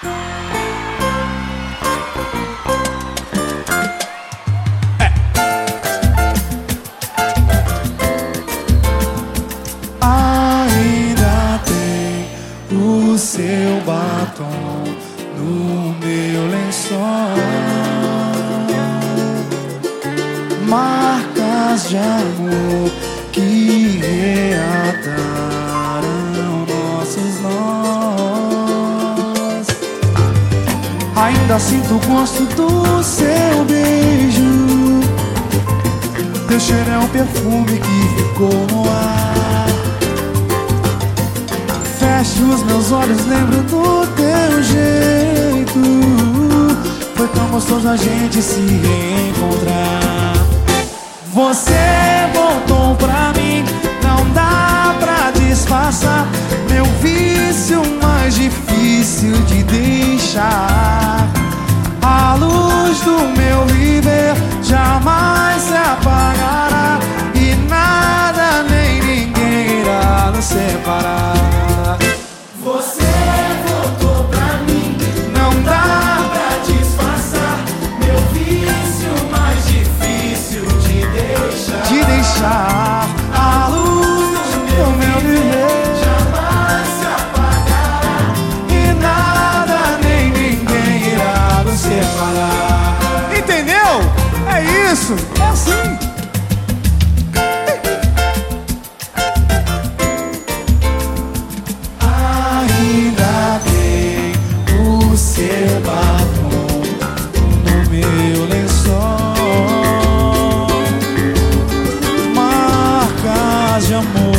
Ainda tem o seu batom no meu lençol. Marcas de amor que Ainda sinto o gosto do seu beijo. Teu cheiro é um perfume que ficou no ar. Fecho os meus olhos, lembro do teu jeito. Foi tão gostoso a gente se reencontrar. Você my isso, é assim. Ainda tem o seu batom no meu lençol. Marcas de amor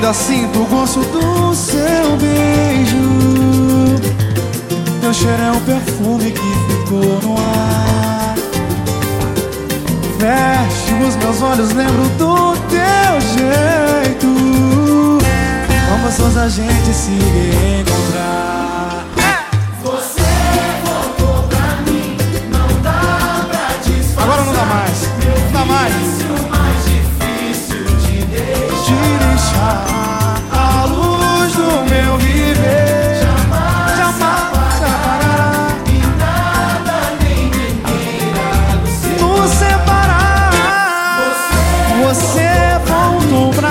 ainda sinto o gosto do seu beijo. Teu cheiro é um perfume que ficou no ar. Fecho os meus olhos, lembro do teu jeito. Como a gente se reencontrar.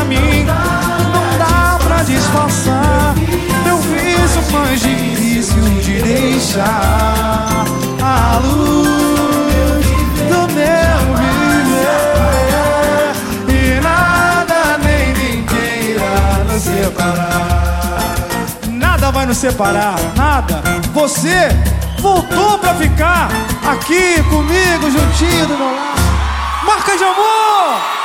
Mim, não dá pra disfarçar. Meu vício mais difícil de deixar a luz do meu viver. E nada nem ninguém irá nos separar. Nada vai nos separar, nada. Você voltou pra ficar aqui comigo, juntinho do meu lado. Marca de amor!